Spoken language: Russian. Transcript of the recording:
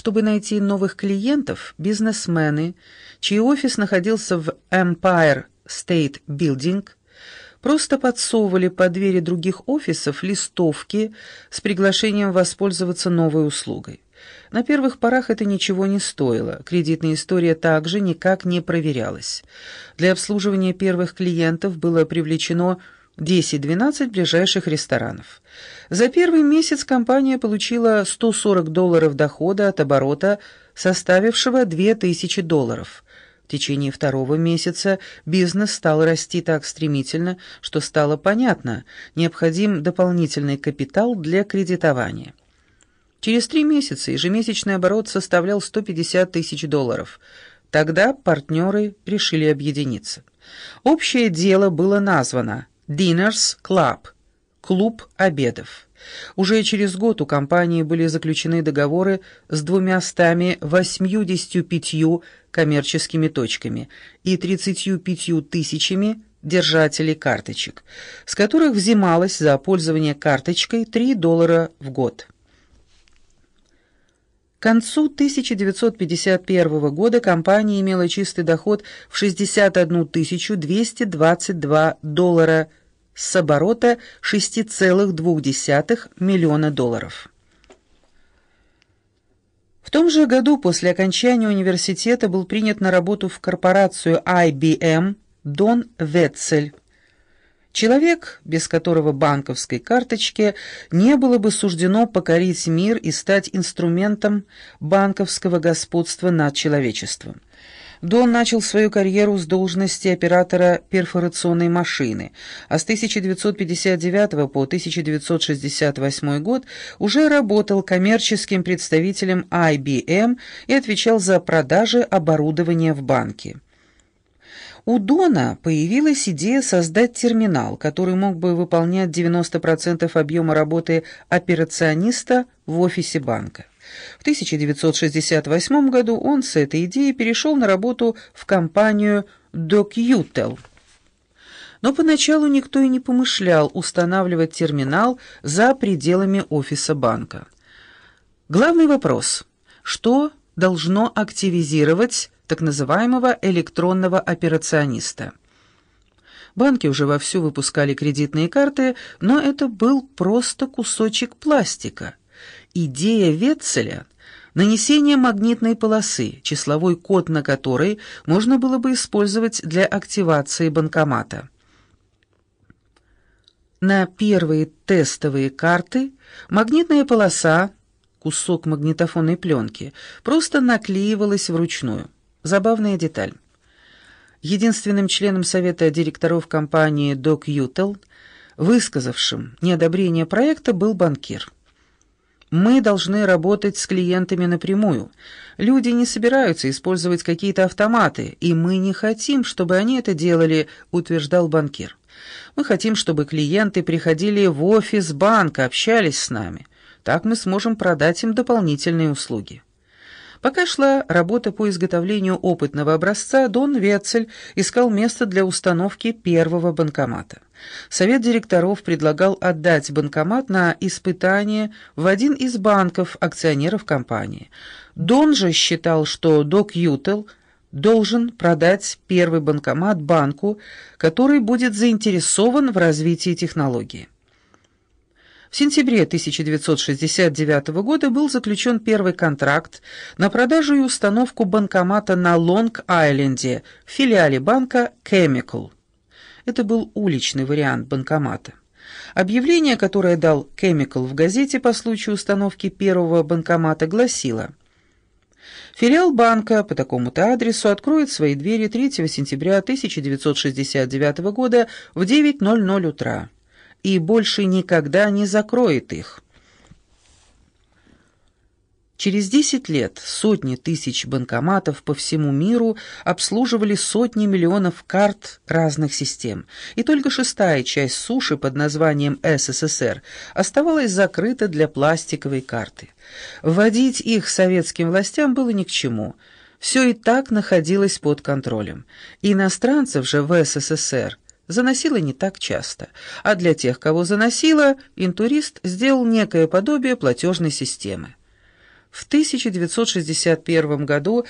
Чтобы найти новых клиентов, бизнесмены, чей офис находился в Empire State Building, просто подсовывали под двери других офисов листовки с приглашением воспользоваться новой услугой. На первых порах это ничего не стоило, кредитная история также никак не проверялась. Для обслуживания первых клиентов было привлечено 10-12 ближайших ресторанов. За первый месяц компания получила 140 долларов дохода от оборота, составившего 2000 долларов. В течение второго месяца бизнес стал расти так стремительно, что стало понятно, необходим дополнительный капитал для кредитования. Через три месяца ежемесячный оборот составлял 150 тысяч долларов. Тогда партнеры решили объединиться. Общее дело было названо «Dinners Club» – «Клуб обедов». Уже через год у компании были заключены договоры с двумястами восьмидесятью пятью коммерческими точками и 35 тысячами держателей карточек, с которых взималось за пользование карточкой 3 доллара в год. К концу 1951 года компания имела чистый доход в 61 222 доллара с оборота 6,2 миллиона долларов. В том же году после окончания университета был принят на работу в корпорацию IBM Дон Ветцель, Человек, без которого банковской карточке не было бы суждено покорить мир и стать инструментом банковского господства над человечеством. Дон начал свою карьеру с должности оператора перфорационной машины, а с 1959 по 1968 год уже работал коммерческим представителем IBM и отвечал за продажи оборудования в банке. У Дона появилась идея создать терминал, который мог бы выполнять 90% объема работы операциониста в офисе банка. В 1968 году он с этой идеей перешел на работу в компанию DocUtel. Но поначалу никто и не помышлял устанавливать терминал за пределами офиса банка. Главный вопрос – что должно активизировать так называемого электронного операциониста. Банки уже вовсю выпускали кредитные карты, но это был просто кусочек пластика. Идея Ветцеля — нанесение магнитной полосы, числовой код на которой можно было бы использовать для активации банкомата. На первые тестовые карты магнитная полоса, кусок магнитофонной пленки, просто наклеивалась вручную. Забавная деталь. Единственным членом совета директоров компании Док Ютел, высказавшим неодобрение проекта, был банкир. Мы должны работать с клиентами напрямую. Люди не собираются использовать какие-то автоматы, и мы не хотим, чтобы они это делали, утверждал банкир. Мы хотим, чтобы клиенты приходили в офис банка, общались с нами. Так мы сможем продать им дополнительные услуги. Пока шла работа по изготовлению опытного образца, Дон Вецель искал место для установки первого банкомата. Совет директоров предлагал отдать банкомат на испытание в один из банков акционеров компании. Дон же считал, что Док Ютел должен продать первый банкомат банку, который будет заинтересован в развитии технологии. В сентябре 1969 года был заключен первый контракт на продажу и установку банкомата на Лонг-Айленде в филиале банка Chemical. Это был уличный вариант банкомата. Объявление, которое дал Chemical в газете по случаю установки первого банкомата, гласило Филиал банка по такому-то адресу откроет свои двери 3 сентября 1969 года в 9.00 утра и больше никогда не закроет их. Через 10 лет сотни тысяч банкоматов по всему миру обслуживали сотни миллионов карт разных систем, и только шестая часть суши под названием СССР оставалась закрыта для пластиковой карты. Вводить их советским властям было ни к чему. Все и так находилось под контролем. Иностранцев же в СССР – заносила не так часто, а для тех, кого заносила, интурист сделал некое подобие платежной системы. В 1961 году